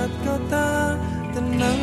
saat tak tenang